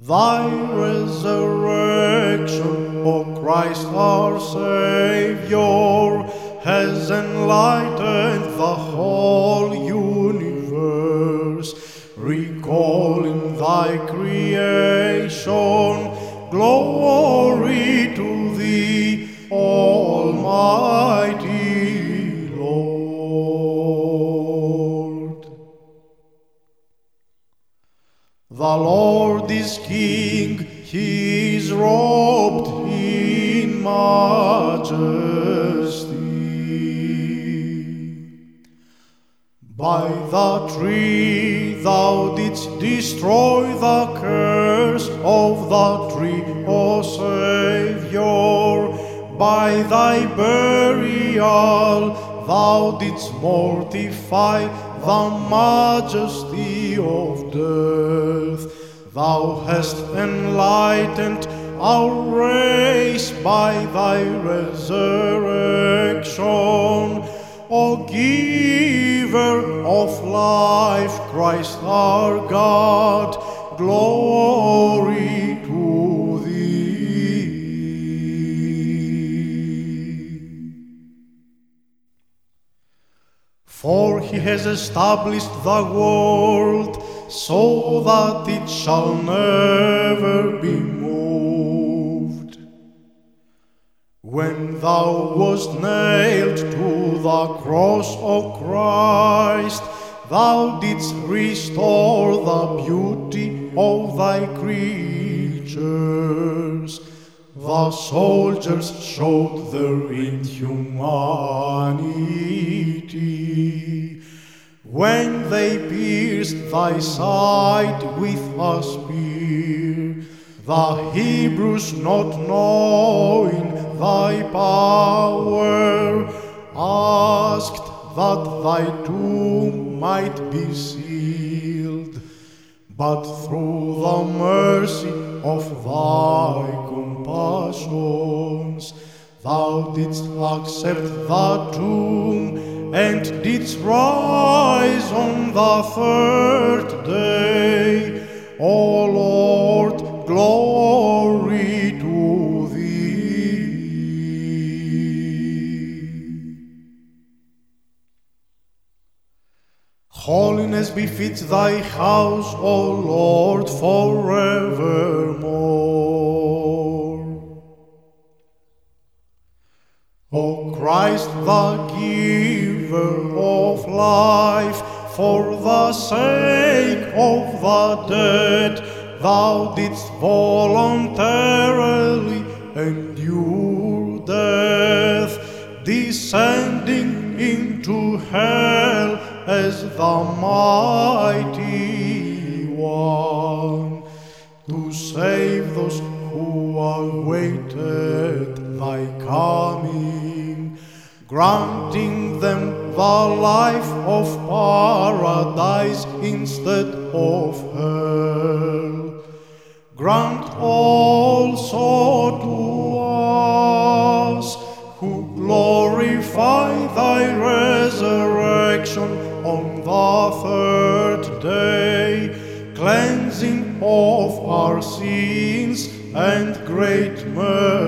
Thy resurrection, O Christ our Savior, has enlightened the whole universe, recalling thy creation. Glory to thee, Almighty The Lord is King, he is robed in majesty. By the tree thou didst destroy the curse of the tree, O Saviour. By thy burial thou didst mortify the majesty of death. Thou hast enlightened our race by thy resurrection. O giver of life, Christ our God, glory to thee. For he has established the world so that it shall never be moved. When thou wast nailed to the cross, of Christ, thou didst restore the beauty of thy creatures. The soldiers showed their inhumanity when they pierced thy side with a spear. The Hebrews, not knowing thy power, asked that thy tomb might be sealed. But through the mercy of thy compassions, thou didst accept the tomb and didst rise on the third day. O Lord, glory to thee. Holiness befits thy house, O Lord, forevermore. O Christ, the giver of life, for the sake of the dead, thou didst voluntarily endure death, descending into hell as the mighty one, to save those who awaited thy coming, granting them the life of paradise instead of hell. Grant also to us who glorify thy resurrection on the third day, cleansing of our sins and great mercy.